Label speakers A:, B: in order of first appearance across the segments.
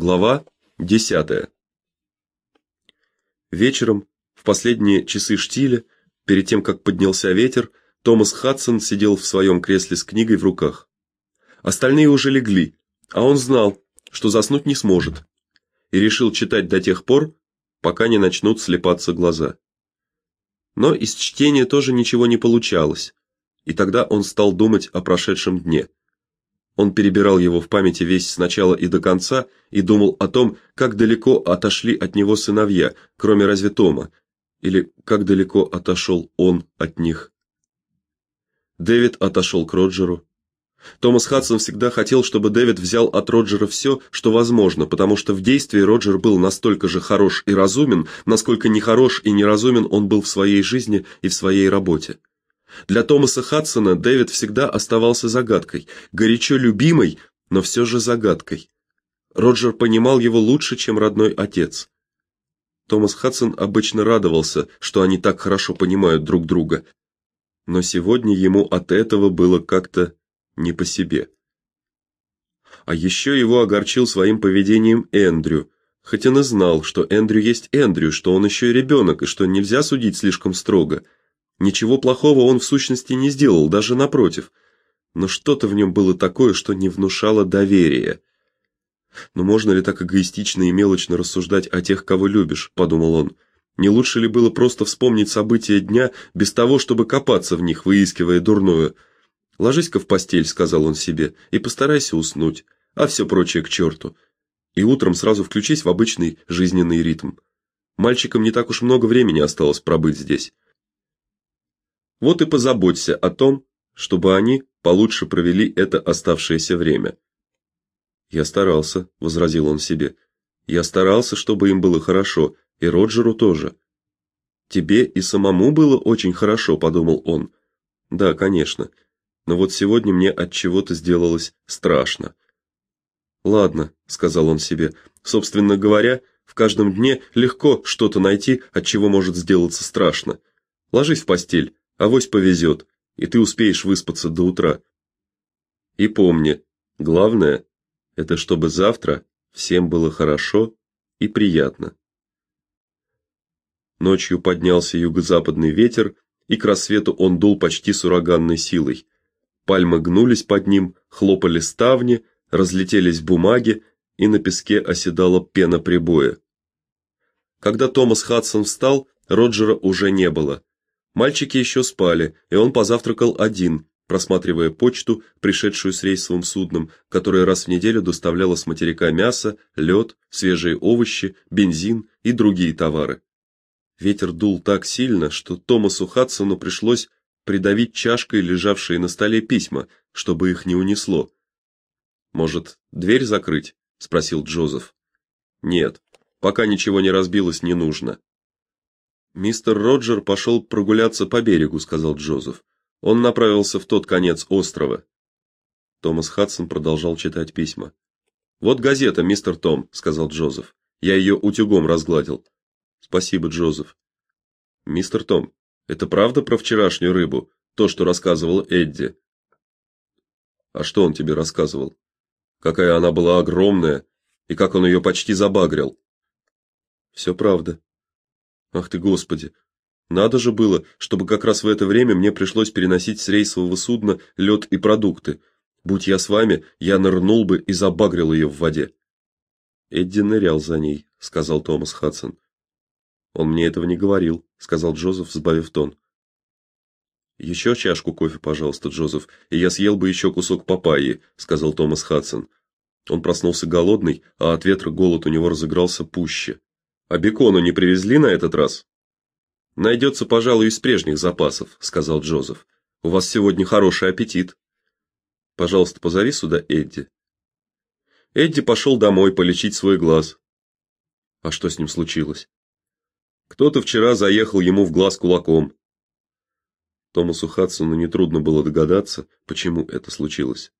A: Глава 10. Вечером, в последние часы штиля, перед тем как поднялся ветер, Томас Хадсон сидел в своем кресле с книгой в руках. Остальные уже легли, а он знал, что заснуть не сможет, и решил читать до тех пор, пока не начнут слепаться глаза. Но из чтения тоже ничего не получалось, и тогда он стал думать о прошедшем дне. Он перебирал его в памяти весь сначала и до конца и думал о том, как далеко отошли от него сыновья, кроме разве Тома, или как далеко отошел он от них. Дэвид отошел к Роджеру. Томас Хадсон всегда хотел, чтобы Дэвид взял от Роджера все, что возможно, потому что в действии Роджер был настолько же хорош и разумен, насколько нехорош и неразумен он был в своей жизни и в своей работе. Для Томаса Хадсона Дэвид всегда оставался загадкой, горячо любимой, но все же загадкой. Роджер понимал его лучше, чем родной отец. Томас Хадсон обычно радовался, что они так хорошо понимают друг друга, но сегодня ему от этого было как-то не по себе. А еще его огорчил своим поведением Эндрю, хоть он и знал, что Эндрю есть Эндрю, что он еще и ребенок, и что нельзя судить слишком строго – Ничего плохого он в сущности не сделал, даже напротив. Но что-то в нем было такое, что не внушало доверия. Но можно ли так эгоистично и мелочно рассуждать о тех, кого любишь, подумал он. Не лучше ли было просто вспомнить события дня без того, чтобы копаться в них, выискивая дурное? Ложись-ка в постель, сказал он себе, и постарайся уснуть, а все прочее к черту. И утром сразу включись в обычный жизненный ритм. Мальчикам не так уж много времени осталось пробыть здесь. Вот и позаботься о том, чтобы они получше провели это оставшееся время. Я старался, возразил он себе. Я старался, чтобы им было хорошо, и Роджеру тоже. Тебе и самому было очень хорошо, подумал он. Да, конечно. Но вот сегодня мне от чего-то сделалось страшно. Ладно, сказал он себе. Собственно говоря, в каждом дне легко что-то найти, от чего может сделаться страшно. Ложись в постель, Авось повезет, и ты успеешь выспаться до утра. И помни, главное это чтобы завтра всем было хорошо и приятно. Ночью поднялся юго-западный ветер, и к рассвету он дул почти с ураганной силой. Пальмы гнулись под ним, хлопали ставни, разлетелись бумаги, и на песке оседала пена прибоя. Когда Томас Хадсон встал, Роджера уже не было. Мальчики еще спали, и он позавтракал один, просматривая почту, пришедшую с рейсовым судном, которое раз в неделю доставляло с материка мясо, лед, свежие овощи, бензин и другие товары. Ветер дул так сильно, что Томасу Хадсону пришлось придавить чашкой лежавшие на столе письма, чтобы их не унесло. Может, дверь закрыть, спросил Джозеф. Нет, пока ничего не разбилось, не нужно. Мистер Роджер пошел прогуляться по берегу, сказал Джозеф. Он направился в тот конец острова. Томас Хадсон продолжал читать письма. Вот газета, мистер Том, сказал Джозеф. Я ее утюгом разгладил. Спасибо, Джозеф. Мистер Том, это правда про вчерашнюю рыбу, то, что рассказывал Эдди? А что он тебе рассказывал? Какая она была огромная и как он ее почти забагрил. «Все правда. Ах ты, Господи. Надо же было, чтобы как раз в это время мне пришлось переносить с рейсового судна лед и продукты. Будь я с вами, я нырнул бы и забагрил ее в воде. Эдди нырял за ней, сказал Томас Хадсон. Он мне этого не говорил, сказал Джозеф, сбавив тон. «Еще чашку кофе, пожалуйста, Джозеф, и я съел бы еще кусок папайи, сказал Томас Хадсон. Он проснулся голодный, а от ветра голод у него разыгрался пуще. А бекону не привезли на этот раз? Найдется, пожалуй, из прежних запасов, сказал Джозеф. У вас сегодня хороший аппетит. Пожалуйста, позови сюда Эдди. Эдди пошел домой полечить свой глаз. А что с ним случилось? Кто-то вчера заехал ему в глаз кулаком. Томасу Хадсону нетрудно было догадаться, почему это случилось.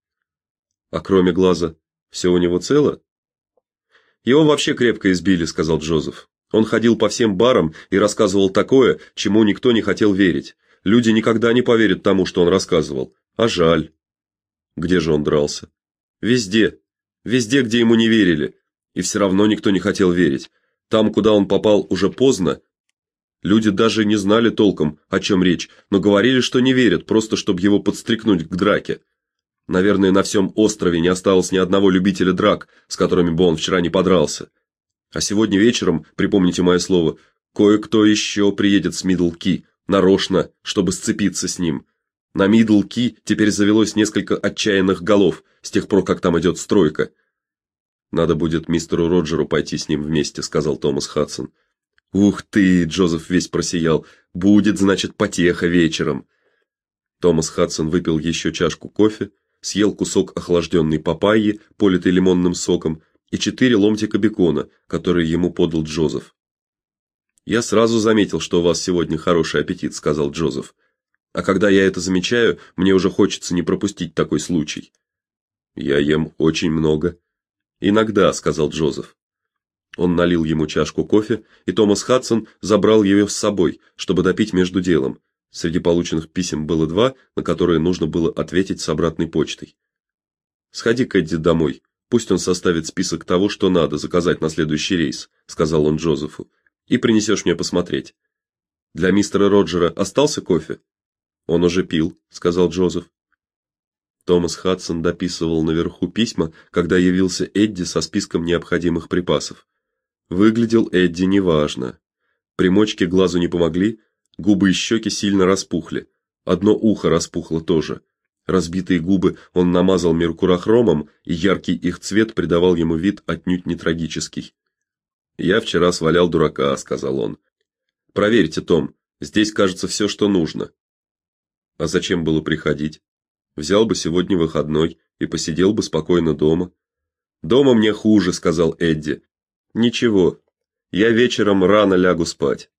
A: А кроме глаза, все у него цело? Его вообще крепко избили, сказал Джозеф. Он ходил по всем барам и рассказывал такое, чему никто не хотел верить. Люди никогда не поверят тому, что он рассказывал. А жаль. Где же он дрался? Везде. Везде, где ему не верили. И все равно никто не хотел верить. Там, куда он попал уже поздно, люди даже не знали толком, о чем речь, но говорили, что не верят, просто чтобы его подстрекнуть к драке. Наверное, на всем острове не осталось ни одного любителя драк, с которыми бы он вчера не подрался. А сегодня вечером, припомните мое слово, кое-кто еще приедет с Мидлки, нарочно, чтобы сцепиться с ним. На Мидлки теперь завелось несколько отчаянных голов с тех пор, как там идет стройка. Надо будет мистеру Роджеру пойти с ним вместе, сказал Томас Хадсон. Ух ты, Джозеф весь просиял. Будет, значит, потеха вечером. Томас Хадсон выпил еще чашку кофе, съел кусок охлажденной папайи, политой лимонным соком, и четыре ломтика бекона, которые ему подал Джозеф. Я сразу заметил, что у вас сегодня хороший аппетит, сказал Джозеф. А когда я это замечаю, мне уже хочется не пропустить такой случай. Я ем очень много, Иногда, сказал Джозеф. Он налил ему чашку кофе, и Томас Хадсон забрал ее с собой, чтобы допить между делом. Среди полученных писем было два, на которые нужно было ответить с обратной почтой. Сходи к Эдди домой. Пусть он составит список того, что надо заказать на следующий рейс, сказал он Джозефу. И принесешь мне посмотреть. Для мистера Роджера остался кофе? Он уже пил, сказал Джозеф. Томас Хадсон дописывал наверху письма, когда явился Эдди со списком необходимых припасов. Выглядел Эдди неважно. Примочки глазу не помогли, губы и щеки сильно распухли. Одно ухо распухло тоже. Разбитые губы он намазал меркурохромом, и яркий их цвет придавал ему вид отнюдь не трагический. "Я вчера свалял дурака", сказал он. "Проверьте, Том, здесь, кажется, все, что нужно". А зачем было приходить? Взял бы сегодня выходной и посидел бы спокойно дома. Дома мне хуже, сказал Эдди. Ничего. Я вечером рано лягу спать.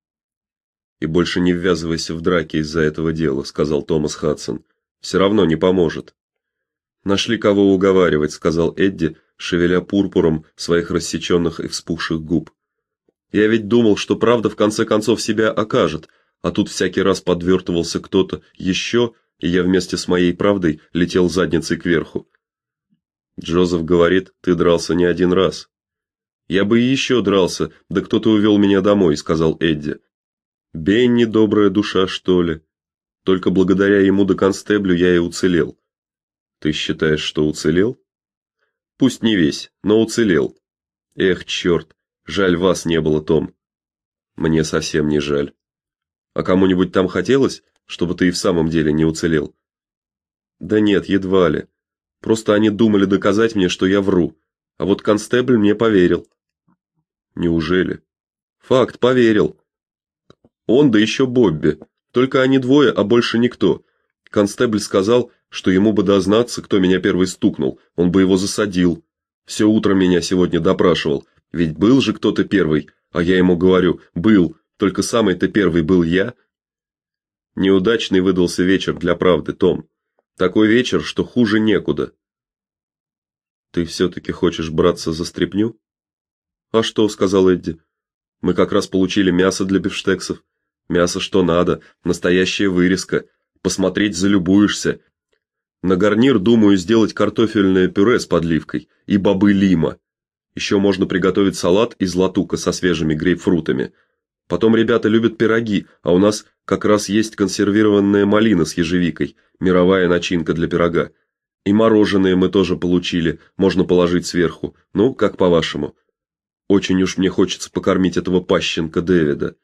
A: И больше не ввязывайся в драки из-за этого дела, сказал Томас Хадсон. Все равно не поможет. Нашли кого уговаривать, сказал Эдди, шевеля пурпуром своих рассеченных и вспухших губ. Я ведь думал, что правда в конце концов себя окажет, а тут всякий раз подвертывался кто-то еще, и я вместе с моей правдой летел задницей кверху. Джозеф говорит: "Ты дрался не один раз". Я бы и еще дрался, да кто-то увел меня домой, сказал Эдди. Бенни добрая душа, что ли? Только благодаря ему до констеблю я и уцелел. Ты считаешь, что уцелел? Пусть не весь, но уцелел. Эх, черт, жаль вас не было, Том. Мне совсем не жаль. А кому-нибудь там хотелось, чтобы ты и в самом деле не уцелел. Да нет, едва ли. Просто они думали доказать мне, что я вру. А вот констебль мне поверил. Неужели? Факт, поверил. Он да еще Бобби. Только они двое, а больше никто. Констебль сказал, что ему бы дознаться, кто меня первый стукнул. Он бы его засадил. Все утро меня сегодня допрашивал. Ведь был же кто-то первый, а я ему говорю: "Был, только самый-то первый был я". Неудачный выдался вечер для правды, Том. Такой вечер, что хуже некуда. Ты все таки хочешь браться за стряпню? А что, сказал Эдди. Мы как раз получили мясо для бифштексов. Мясо что надо, настоящая вырезка. Посмотреть залюбуешься. На гарнир думаю сделать картофельное пюре с подливкой и бобы лима. Еще можно приготовить салат из латука со свежими грейпфрутами. Потом ребята любят пироги, а у нас как раз есть консервированная малина с ежевикой, мировая начинка для пирога. И мороженое мы тоже получили, можно положить сверху. Ну, как по-вашему? Очень уж мне хочется покормить этого пащенка Дэвида.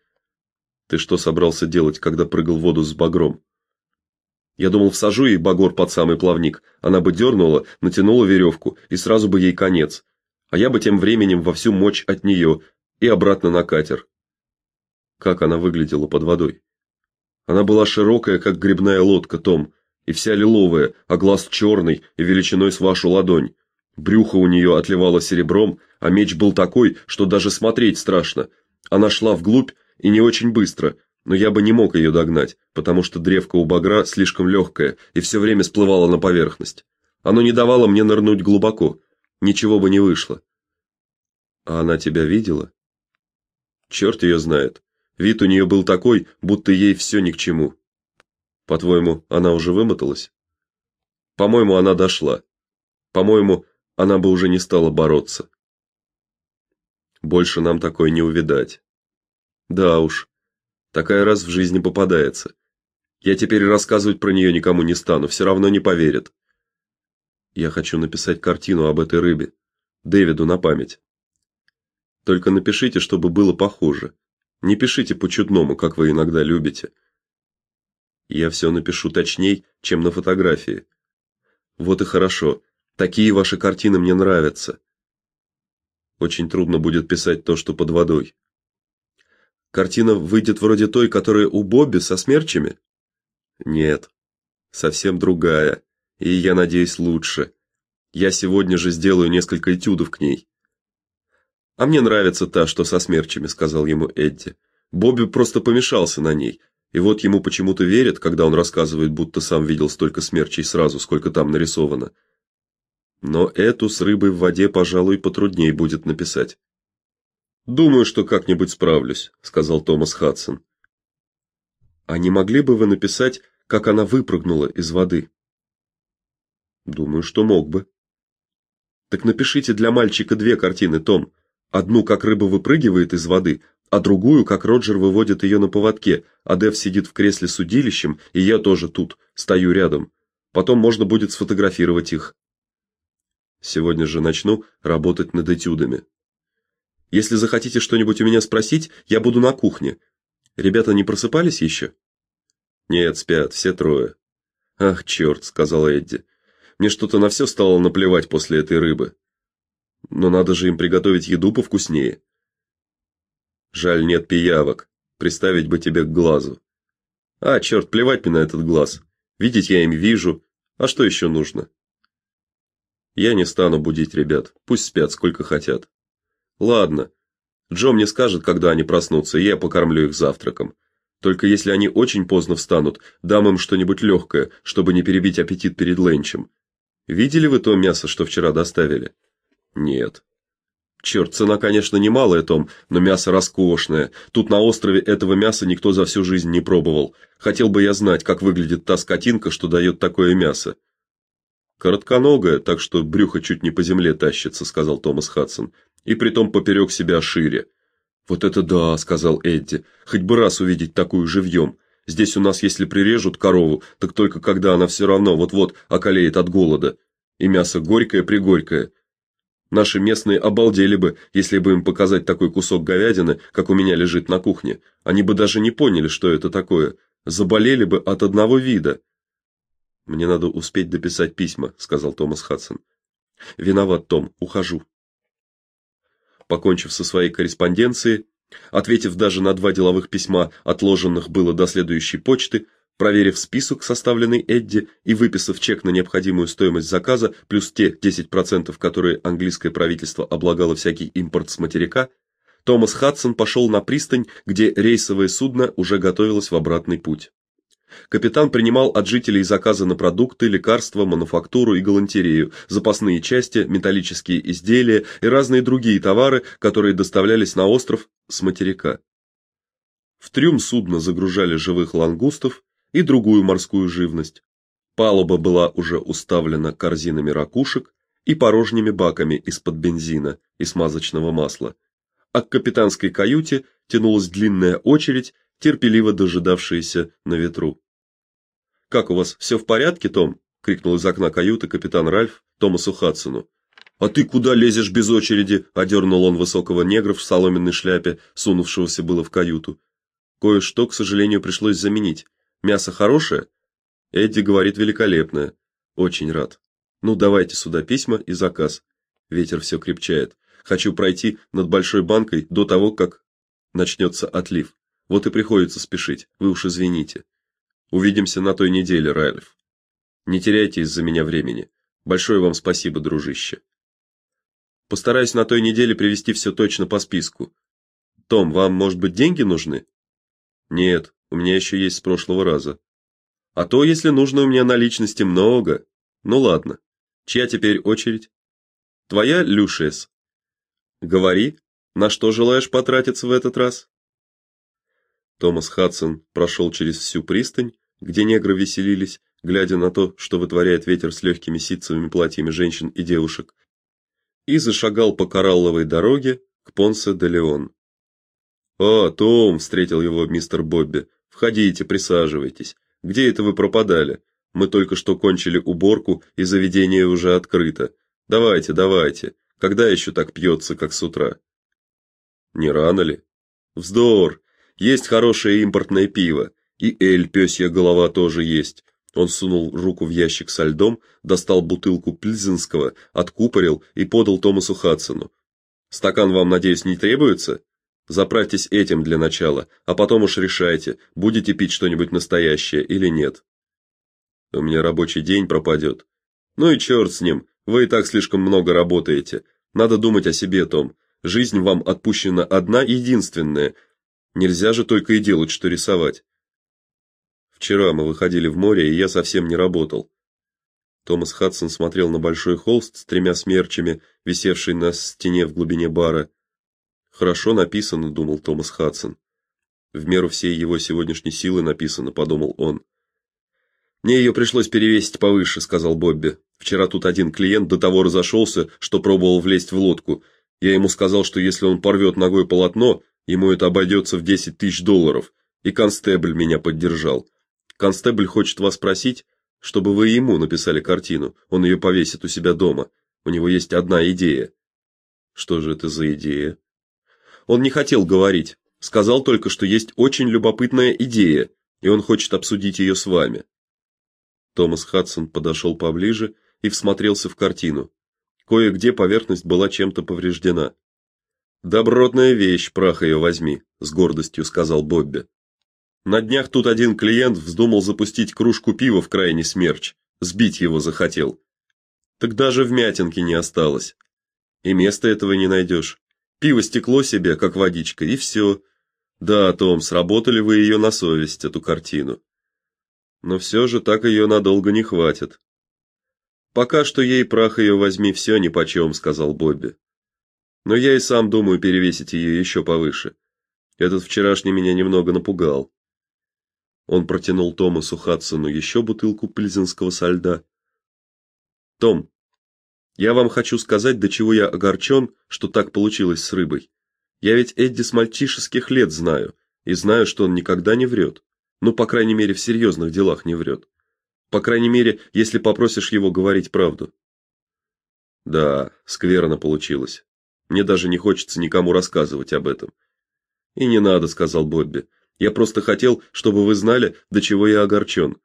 A: Ты что собрался делать, когда прыгал в воду с багром? Я думал, всажу ей багор под самый плавник. Она бы дернула, натянула веревку, и сразу бы ей конец. А я бы тем временем во всю мощь от нее и обратно на катер. Как она выглядела под водой? Она была широкая, как грибная лодка, Том, и вся лиловая, а глаз черный и величиной с вашу ладонь. Брюхо у нее отливало серебром, а меч был такой, что даже смотреть страшно. Она шла вглубь и не очень быстро, но я бы не мог ее догнать, потому что древко у багра слишком легкое и все время всплывало на поверхность. Оно не давало мне нырнуть глубоко. Ничего бы не вышло. А она тебя видела? Черт ее знает. Вид у нее был такой, будто ей все ни к чему. По-твоему, она уже вымоталась? По-моему, она дошла. По-моему, она бы уже не стала бороться. Больше нам такой не увидать. Да уж. Такая раз в жизни попадается. Я теперь рассказывать про нее никому не стану, все равно не поверят. Я хочу написать картину об этой рыбе Дэвиду на память. Только напишите, чтобы было похоже. Не пишите по-чудному, как вы иногда любите. Я все напишу точней, чем на фотографии. Вот и хорошо. Такие ваши картины мне нравятся. Очень трудно будет писать то, что под водой. Картина выйдет вроде той, которая у Бобби со смерчами? Нет. Совсем другая. И я надеюсь, лучше. Я сегодня же сделаю несколько этюдов к ней. А мне нравится та, что со смерчами, сказал ему Эдди. Бобби просто помешался на ней. И вот ему почему-то верят, когда он рассказывает, будто сам видел столько смерчей сразу, сколько там нарисовано. Но эту с рыбой в воде, пожалуй, потруднее будет написать. Думаю, что как-нибудь справлюсь, сказал Томас Хадсон. А не могли бы вы написать, как она выпрыгнула из воды? Думаю, что мог бы. Так напишите для мальчика две картины, Том. Одну, как рыба выпрыгивает из воды, а другую, как Роджер выводит ее на поводке, а Дэв сидит в кресле с удилищем, и я тоже тут, стою рядом. Потом можно будет сфотографировать их. Сегодня же начну работать над этюдами. Если захотите что-нибудь у меня спросить, я буду на кухне. Ребята не просыпались еще?» Нет, спят все трое. Ах, черт», — сказал Эдди. Мне что-то на все стало наплевать после этой рыбы. Но надо же им приготовить еду повкуснее. Жаль, нет пиявок. Приставить бы тебе к глазу. А, черт, плевать мне на этот глаз. Видеть я им вижу. А что еще нужно? Я не стану будить ребят. Пусть спят сколько хотят. Ладно. Джо мне скажет, когда они проснутся, и я покормлю их завтраком. Только если они очень поздно встанут, дам им что-нибудь легкое, чтобы не перебить аппетит перед ленчем. Видели вы то мясо, что вчера доставили? Нет. Черт, цена, конечно, немалая, Том, но мясо роскошное. Тут на острове этого мяса никто за всю жизнь не пробовал. Хотел бы я знать, как выглядит та скотинка, что дает такое мясо. Коротконогая, так что брюхо чуть не по земле тащится, сказал Томас Хадсон. И притом поперек себя шире. Вот это да, сказал Эдди. Хоть бы раз увидеть такую живьем. Здесь у нас, если прирежут корову, так только когда она все равно вот-вот околеет от голода. И мясо горькое-пригорькое. Наши местные обалдели бы, если бы им показать такой кусок говядины, как у меня лежит на кухне. Они бы даже не поняли, что это такое. Заболели бы от одного вида. Мне надо успеть дописать письма, сказал Томас Хадсон. Виноват, Том, ухожу. Покончив со своей корреспонденцией, ответив даже на два деловых письма, отложенных было до следующей почты, Проверив список, составленный Эдди, и выписав чек на необходимую стоимость заказа, плюс те 10%, которые английское правительство облагало всякий импорт с материка, Томас Хадсон пошел на пристань, где рейсовое судно уже готовилось в обратный путь. Капитан принимал от жителей заказы на продукты, лекарства, мануфактуру и галантерею, запасные части, металлические изделия и разные другие товары, которые доставлялись на остров с материка. В трюм судна загружали живых лангустов, и другую морскую живность. Палуба была уже уставлена корзинами ракушек и порожними баками из-под бензина и смазочного масла. А к капитанской каюте тянулась длинная очередь, терпеливо дожидавшаяся на ветру. Как у вас все в порядке, Том? крикнул из окна каюты капитан Ральф Томасу Хадсону. А ты куда лезешь без очереди? одернул он высокого негра в соломенной шляпе, сунувшегося было в каюту. Кое-что, к сожалению, пришлось заменить. Мясо хорошее? Эдди говорит великолепное. Очень рад. Ну, давайте сюда письма и заказ. Ветер все крепчает. Хочу пройти над большой банкой до того, как начнется отлив. Вот и приходится спешить. Вы уж извините. Увидимся на той неделе, Райлиф. Не теряйте из-за меня времени. Большое вам спасибо, дружище. Постараюсь на той неделе привести все точно по списку. Том, вам, может быть, деньги нужны? Нет, у меня еще есть с прошлого раза. А то, если нужно, у меня наличности много. Ну ладно. Чья теперь очередь? Твоя, Люшес. Говори, на что желаешь потратиться в этот раз? Томас Хадсон прошел через всю пристань, где негры веселились, глядя на то, что вытворяет ветер с легкими ситцевыми платьями женщин и девушек, и зашагал по коралловой дороге, к Понсе де Леон. "О, Том", встретил его мистер Бобби. "Входите, присаживайтесь. Где это вы пропадали? Мы только что кончили уборку, и заведение уже открыто. Давайте, давайте. Когда еще так пьется, как с утра?" "Не рано ли?" "Вздор. Есть хорошее импортное пиво, и эль пёсья голова тоже есть. Он сунул руку в ящик со льдом, достал бутылку пильзенского, откупорил и подал Томасу Хадсону. Стакан вам, надеюсь, не требуется? Заправьтесь этим для начала, а потом уж решайте, будете пить что-нибудь настоящее или нет. У меня рабочий день пропадет. Ну и черт с ним. Вы и так слишком много работаете. Надо думать о себе, Том. Жизнь вам отпущена одна единственная. Нельзя же только и делать, что рисовать. Вчера мы выходили в море, и я совсем не работал. Томас Хадсон смотрел на большой холст с тремя смерчами, висевший на стене в глубине бара. Хорошо написано, думал Томас Хадсон. В меру всей его сегодняшней силы написано, подумал он. Мне ее пришлось перевесить повыше, сказал Бобби. Вчера тут один клиент до того разошелся, что пробовал влезть в лодку. Я ему сказал, что если он порвет ногой полотно, ему это обойдется в десять тысяч долларов, и констебль меня поддержал. Констебль хочет вас спросить, чтобы вы ему написали картину. Он ее повесит у себя дома. У него есть одна идея. Что же это за идея? Он не хотел говорить, сказал только, что есть очень любопытная идея, и он хочет обсудить ее с вами. Томас Хадсон подошел поближе и всмотрелся в картину. Кое-где поверхность была чем-то повреждена. Добротная вещь, прах ее возьми, с гордостью сказал Бобби. На днях тут один клиент вздумал запустить кружку пива в крайний смерч, сбить его захотел. Так даже вмятинки не осталось. И места этого не найдешь. Пиво стекло себе, как водичка, и все. Да, Том, сработали вы ее на совесть эту картину. Но все же так ее надолго не хватит. Пока что ей прах ее возьми все нипочем, сказал Бобби. Но я и сам думаю перевесить ее еще повыше. Этот вчерашний меня немного напугал. Он протянул Томасу Хадсону еще бутылку пильзенского со льда. Том, я вам хочу сказать, до чего я огорчен, что так получилось с рыбой. Я ведь Эдди с мальчишеских лет знаю и знаю, что он никогда не врет. Ну, по крайней мере, в серьезных делах не врет. По крайней мере, если попросишь его говорить правду. Да, скверно получилось. Мне даже не хочется никому рассказывать об этом. И не надо, сказал Бобби. Я просто хотел, чтобы вы знали, до чего я огорчен.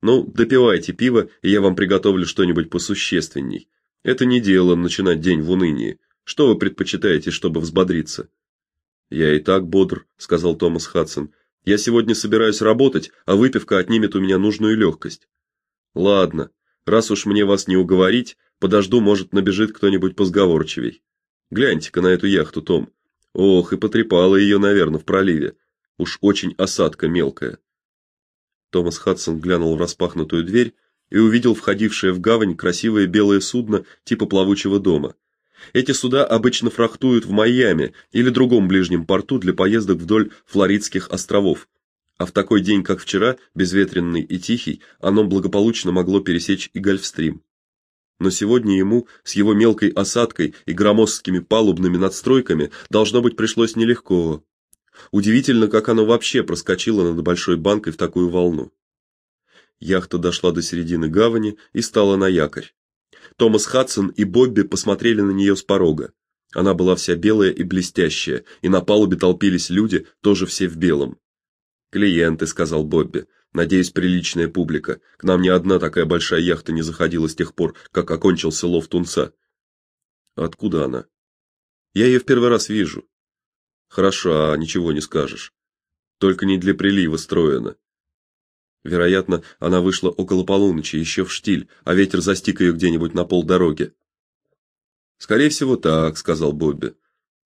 A: Ну, допивайте пиво, и я вам приготовлю что-нибудь посущественней. Это не дело начинать день в унынии. Что вы предпочитаете, чтобы взбодриться? Я и так бодр, сказал Томас Хадсон. Я сегодня собираюсь работать, а выпивка отнимет у меня нужную легкость. Ладно, раз уж мне вас не уговорить, подожду, может, набежит кто-нибудь позговорчивей. Гляньте-ка на эту яхту, Том. Ох, и потрепала ее, наверное, в проливе. Уж очень осадка мелкая. Томас Хадсон глянул в распахнутую дверь и увидел входившее в гавань красивое белое судно типа плавучего дома. Эти суда обычно фрахтуют в Майами или другом ближнем порту для поездок вдоль Флоридских островов. А в такой день, как вчера, безветренный и тихий, оно благополучно могло пересечь и Гольфстрим. Но сегодня ему с его мелкой осадкой и громоздкими палубными надстройками должно быть пришлось нелегко. Удивительно, как оно вообще проскочило над большой банкой в такую волну. Яхта дошла до середины гавани и стала на якорь. Томас Хадсон и Бобби посмотрели на нее с порога. Она была вся белая и блестящая, и на палубе толпились люди, тоже все в белом. "Клиенты", сказал Бобби. "Надеюсь, приличная публика. К нам ни одна такая большая яхта не заходила с тех пор, как окончился лов тунца". "Откуда она?" "Я ее в первый раз вижу. Хороша, ничего не скажешь. Только не для прилива строена. Вероятно, она вышла около полуночи, еще в штиль, а ветер застиг ее где-нибудь на полдороги. Скорее всего, так, сказал Бобби.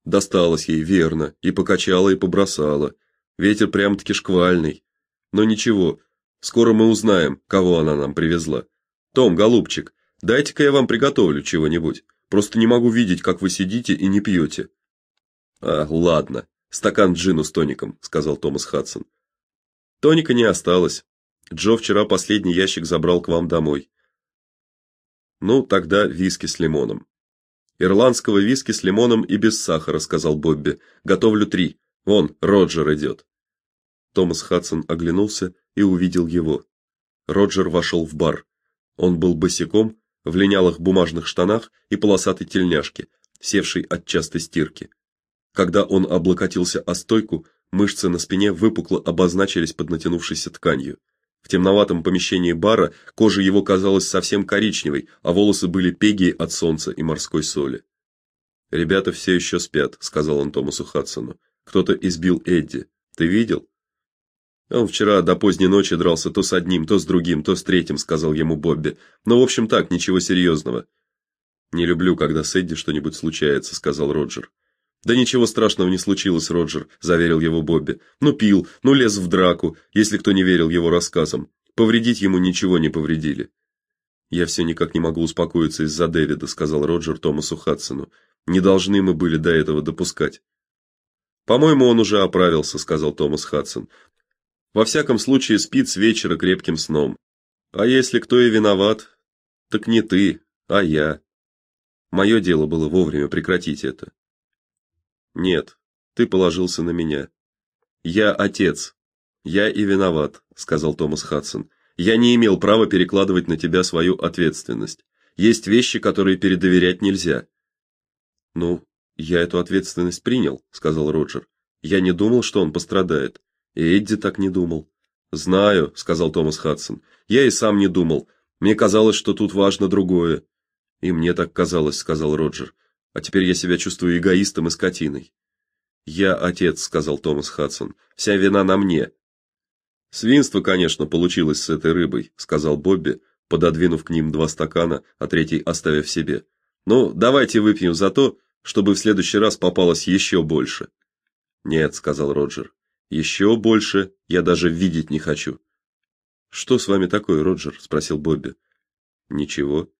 A: Досталось ей верно, и покачала, и побросала. Ветер прям-таки шквальный. Но ничего, скоро мы узнаем, кого она нам привезла. Том, голубчик, дайте-ка я вам приготовлю чего-нибудь. Просто не могу видеть, как вы сидите и не пьете. А, ладно. Стакан джину с тоником, сказал Томас Хадсон. Тоника не осталось. Джо вчера последний ящик забрал к вам домой. Ну, тогда виски с лимоном. Ирландского виски с лимоном и без сахара, сказал Бобби. Готовлю три. Вон, Роджер идет. Томас Хадсон оглянулся и увидел его. Роджер вошел в бар. Он был босиком, в линялых бумажных штанах и полосатой тельняшке, севшей от частой стирки. Когда он облокотился о стойку, мышцы на спине выпукло обозначились под натянувшейся тканью. В темноватом помещении бара кожа его казалась совсем коричневой, а волосы были пегие от солнца и морской соли. Ребята все еще спят, сказал он Томасу Хадсону. Кто-то избил Эдди. Ты видел? Он вчера до поздней ночи дрался то с одним, то с другим, то с третьим, сказал ему Бобби. Но в общем так, ничего серьезного». Не люблю, когда с Эдди что-нибудь случается, сказал Роджер. Да ничего страшного не случилось, Роджер, заверил его Бобби. Ну пил, ну лез в драку, если кто не верил его рассказам. Повредить ему ничего не повредили. Я все никак не могу успокоиться из-за Дэвида, сказал Роджер Томасу Хадсону. Не должны мы были до этого допускать. По-моему, он уже оправился, сказал Томас Хадсон. Во всяком случае, спит с вечера крепким сном. А если кто и виноват, так не ты, а я. Мое дело было вовремя прекратить это. Нет, ты положился на меня. Я отец. Я и виноват, сказал Томас Хадсон. Я не имел права перекладывать на тебя свою ответственность. Есть вещи, которые передоверять нельзя. Ну, я эту ответственность принял, сказал Роджер. Я не думал, что он пострадает. И Эдди так не думал. Знаю, сказал Томас Хадсон. Я и сам не думал. Мне казалось, что тут важно другое. И мне так казалось, сказал Роджер. А теперь я себя чувствую эгоистом и скотиной. Я отец, сказал Томас Хадсон. Вся вина на мне. Свинство, конечно, получилось с этой рыбой, сказал Бобби, пододвинув к ним два стакана, а третий оставив себе. Ну, давайте выпьем за то, чтобы в следующий раз попалось еще больше. Нет, сказал Роджер. Еще больше я даже видеть не хочу. Что с вами такое, Роджер? спросил Бобби. Ничего.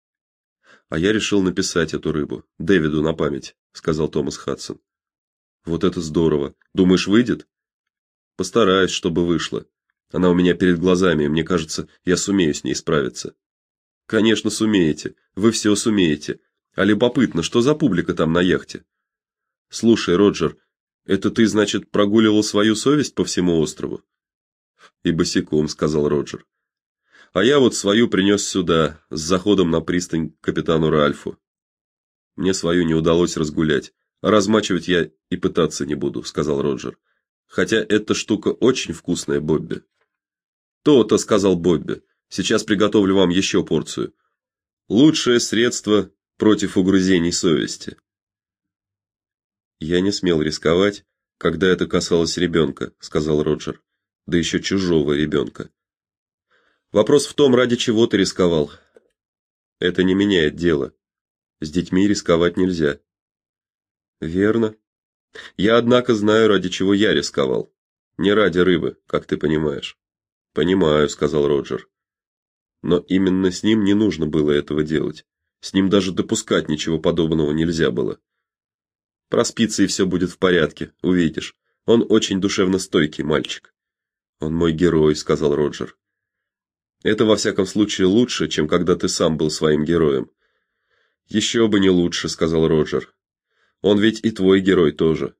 A: А я решил написать эту рыбу Дэвиду на память, сказал Томас Хадсон. Вот это здорово. Думаешь, выйдет? Постараюсь, чтобы вышло. Она у меня перед глазами, и мне кажется, я сумею с ней справиться. Конечно, сумеете. Вы все сумеете. А любопытно, что за публика там на яхте? Слушай, Роджер, это ты, значит, прогуливал свою совесть по всему острову? И босиком, сказал Роджер. А я вот свою принес сюда, с заходом на пристань капитану Ральфу. Мне свою не удалось разгулять, размачивать я и пытаться не буду, сказал Роджер. Хотя эта штука очень вкусная, Бобби. То-то, сказал Бобби. Сейчас приготовлю вам еще порцию. Лучшее средство против угрызений совести. Я не смел рисковать, когда это касалось ребенка», — сказал Роджер. Да еще чужого ребенка. Вопрос в том, ради чего ты рисковал. Это не меняет дело. С детьми рисковать нельзя. Верно. Я однако знаю, ради чего я рисковал. Не ради рыбы, как ты понимаешь. Понимаю, сказал Роджер. Но именно с ним не нужно было этого делать. С ним даже допускать ничего подобного нельзя было. Проспится и все будет в порядке, увидишь. Он очень душевно стойкий мальчик. Он мой герой, сказал Роджер. Это во всяком случае лучше, чем когда ты сам был своим героем. «Еще бы не лучше, сказал Роджер. Он ведь и твой герой тоже.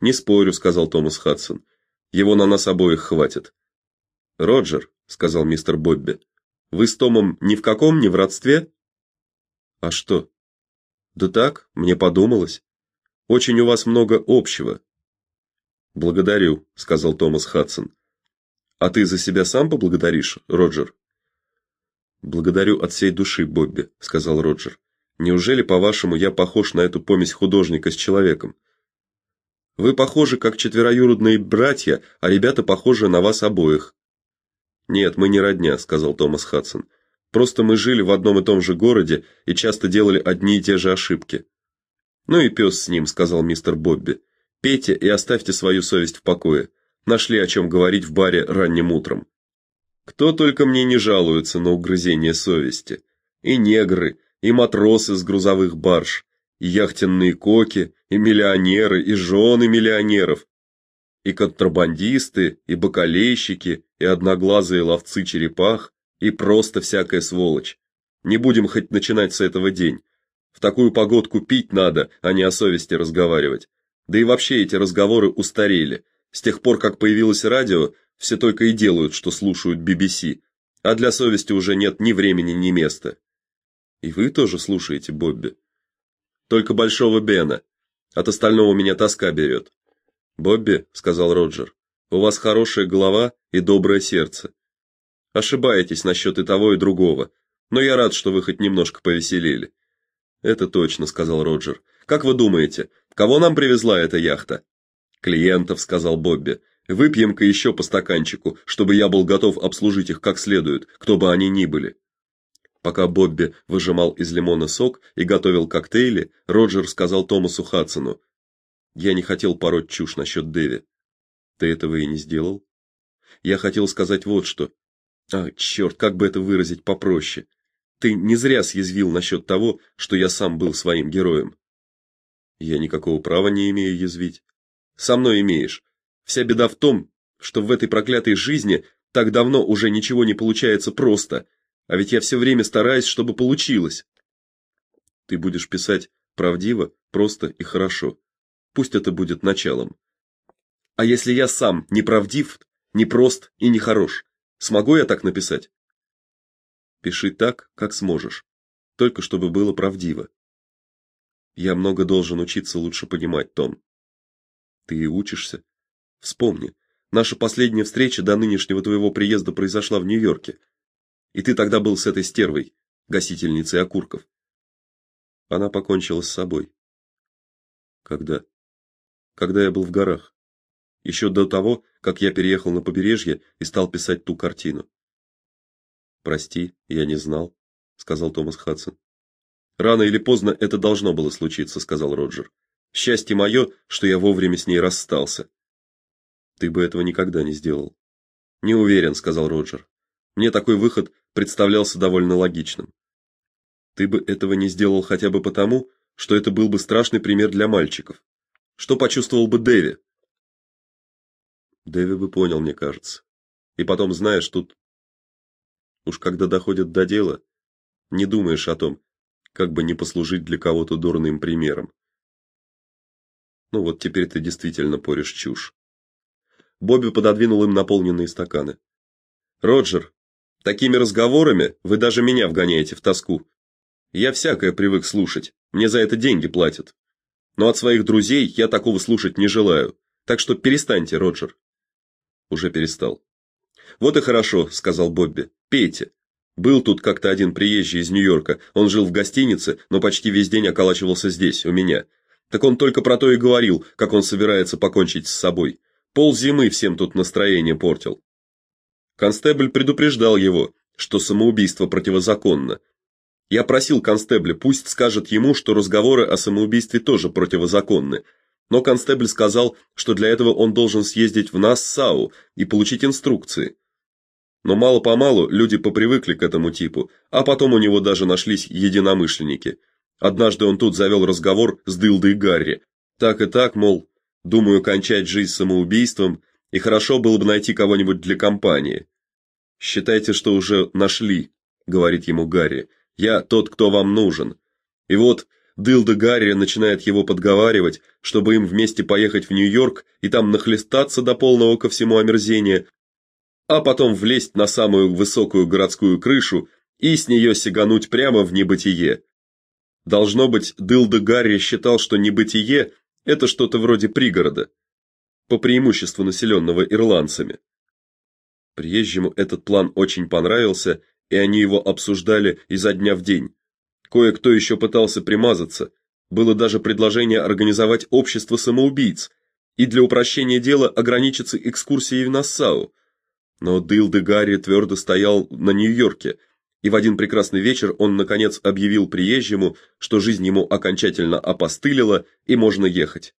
A: Не спорю, сказал Томас Хадсон. Его на нас обоих хватит. Роджер, сказал мистер Бобби. Вы с Томом ни в каком не в родстве? А что? Да так, мне подумалось. Очень у вас много общего. Благодарю, сказал Томас Хадсон. А ты за себя сам поблагодаришь, Роджер? Благодарю от всей души, Бобби, сказал Роджер. Неужели, по-вашему, я похож на эту помесь художника с человеком? Вы похожи как четвероюродные братья, а ребята похожи на вас обоих. Нет, мы не родня, сказал Томас Хадсон. Просто мы жили в одном и том же городе и часто делали одни и те же ошибки. Ну и пес с ним, сказал мистер Бобби. Пейте и оставьте свою совесть в покое. Нашли о чем говорить в баре ранним утром. Кто только мне не жалуется на угрызение совести. И негры, и матросы с грузовых барж, и яхтенные коки, и миллионеры, и жены миллионеров, и контрабандисты, и бакалейщики, и одноглазые ловцы черепах, и просто всякая сволочь. Не будем хоть начинать с этого день. В такую погодку пить надо, а не о совести разговаривать. Да и вообще эти разговоры устарели. С тех пор, как появилось радио, все только и делают, что слушают BBC, а для совести уже нет ни времени, ни места. И вы тоже слушаете Бобби? Только большого Бена. От остального меня тоска берет. Бобби, сказал Роджер. У вас хорошая голова и доброе сердце. Ошибаетесь насчет и того, и другого. Но я рад, что вы хоть немножко повеселели. Это точно, сказал Роджер. Как вы думаете, кого нам привезла эта яхта? Клиентов, сказал Бобби. Выпьем-ка еще по стаканчику, чтобы я был готов обслужить их как следует, кто бы они ни были. Пока Бобби выжимал из лимона сок и готовил коктейли, Роджер сказал Томасу Хадсону: "Я не хотел пороть чушь насчет Дэви. Ты этого и не сделал. Я хотел сказать вот что. А, черт, как бы это выразить попроще? Ты не зря съязвил насчет того, что я сам был своим героем. Я никакого права не имею язвить. Со мной имеешь. Вся беда в том, что в этой проклятой жизни так давно уже ничего не получается просто, а ведь я все время стараюсь, чтобы получилось. Ты будешь писать правдиво, просто и хорошо. Пусть это будет началом. А если я сам не правдив, не прост и не хорош, смогу я так написать? Пиши так, как сможешь, только чтобы было правдиво. Я много должен учиться лучше понимать, Том. Ты и учишься. Вспомни, наша последняя встреча до нынешнего твоего приезда произошла в Нью-Йорке. И ты тогда был с этой стервой, гасительницей окурков. Она покончила с собой. Когда? Когда я был в горах еще до того, как я переехал на побережье и стал писать ту картину. Прости, я не знал, сказал Томас Хадсон. Рано или поздно это должно было случиться, сказал Роджер. Счастье мое, что я вовремя с ней расстался. Ты бы этого никогда не сделал. Не уверен, сказал Роджер. Мне такой выход представлялся довольно логичным. Ты бы этого не сделал хотя бы потому, что это был бы страшный пример для мальчиков. Что почувствовал бы Дэви? Дэви бы понял, мне кажется. И потом, знаешь, тут уж когда доходит до дела, не думаешь о том, как бы не послужить для кого-то дурным примером. Ну вот теперь ты действительно порешь чушь. Бобби пододвинул им наполненные стаканы. Роджер, такими разговорами вы даже меня вгоняете в тоску. Я всякое привык слушать. Мне за это деньги платят. Но от своих друзей я такого слушать не желаю. Так что перестаньте, Роджер уже перестал. Вот и хорошо, сказал Бобби. Пейте. Был тут как-то один приезжий из Нью-Йорка. Он жил в гостинице, но почти весь день околачивался здесь, у меня. Так он только про то и говорил, как он собирается покончить с собой. Пол зимы всем тут настроение портил. Констебль предупреждал его, что самоубийство противозаконно. Я просил констебля, пусть скажет ему, что разговоры о самоубийстве тоже противозаконны, но констебль сказал, что для этого он должен съездить в Нассау и получить инструкции. Но мало-помалу люди попривыкли к этому типу, а потом у него даже нашлись единомышленники. Однажды он тут завел разговор с Дылдой Гарри. Так и так, мол, думаю кончать жизнь самоубийством, и хорошо было бы найти кого-нибудь для компании. Считайте, что уже нашли, говорит ему Гарри. Я тот, кто вам нужен. И вот Дылда Гарри начинает его подговаривать, чтобы им вместе поехать в Нью-Йорк и там нахлестаться до полного ко всему омерзения, а потом влезть на самую высокую городскую крышу и с нее сигануть прямо в небытие. Должно быть, Дылда Гарри считал, что небытие это что-то вроде пригорода, по преимуществу населенного ирландцами. Приезжему этот план очень понравился, и они его обсуждали изо дня в день. Кое-кто еще пытался примазаться. Было даже предложение организовать общество самоубийц и для упрощения дела ограничиться экскурсией в Нассау. Но Дил де Гарри твердо стоял на Нью-Йорке, и в один прекрасный вечер он наконец объявил приезжему, что жизнь ему окончательно опостылила и можно ехать.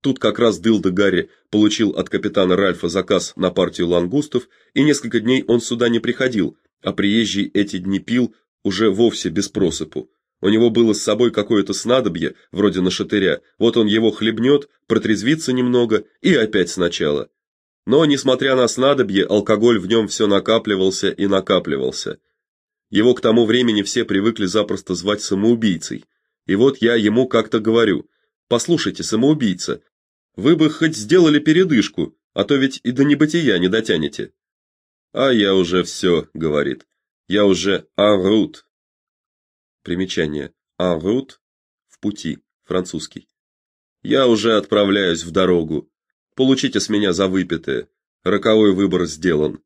A: Тут как раз Дил де Гарри получил от капитана Ральфа заказ на партию лангустов, и несколько дней он сюда не приходил, а приезжий эти дни пил, уже вовсе без просыпу. У него было с собой какое-то снадобье, вроде нашатыря. Вот он его хлебнет, протрезвится немного и опять сначала. Но несмотря на снадобье, алкоголь в нем все накапливался и накапливался. Его к тому времени все привыкли запросто звать самоубийцей. И вот я ему как-то говорю: "Послушайте, самоубийца, вы бы хоть сделали передышку, а то ведь и до небытия не дотянете". А я уже все, говорит. Я уже арут. Примечание: арут в пути, французский. Я уже отправляюсь в дорогу. Получите с меня за выпитое. Роковой выбор сделан.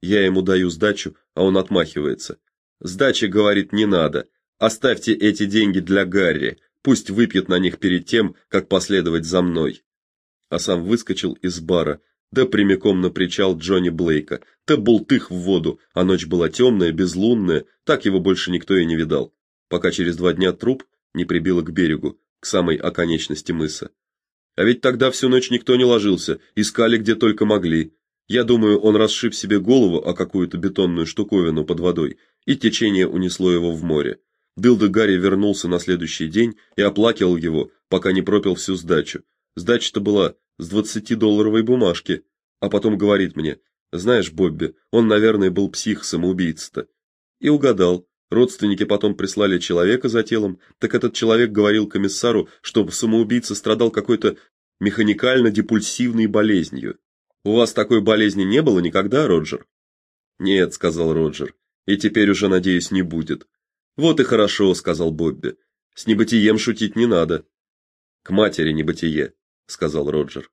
A: Я ему даю сдачу, а он отмахивается. Сдачи, говорит, не надо. Оставьте эти деньги для Гарри, пусть выпьет на них перед тем, как последовать за мной. А сам выскочил из бара, да прямиком на причал Джонни Блейка. Та бултых в воду, а ночь была темная, безлунная, так его больше никто и не видал, пока через два дня труп не прибило к берегу, к самой оконечности мыса. А ведь тогда всю ночь никто не ложился, искали где только могли. Я думаю, он расшиб себе голову о какую-то бетонную штуковину под водой, и течение унесло его в море. Дылда Гарри вернулся на следующий день и оплакивал его, пока не пропил всю сдачу. Сдача-то была с двадцатидолларовой бумажки, а потом говорит мне: "Знаешь, Бобби, он, наверное, был псих-самоубийца-то". И угадал. Родственники потом прислали человека за телом, так этот человек говорил комиссару, что самоубийца страдал какой-то механикально-депульсивной болезнью. У вас такой болезни не было никогда, Роджер? Нет, сказал Роджер. И теперь уже, надеюсь, не будет. Вот и хорошо, сказал Бобби. С небытием шутить не надо. К матери небытие, сказал Роджер.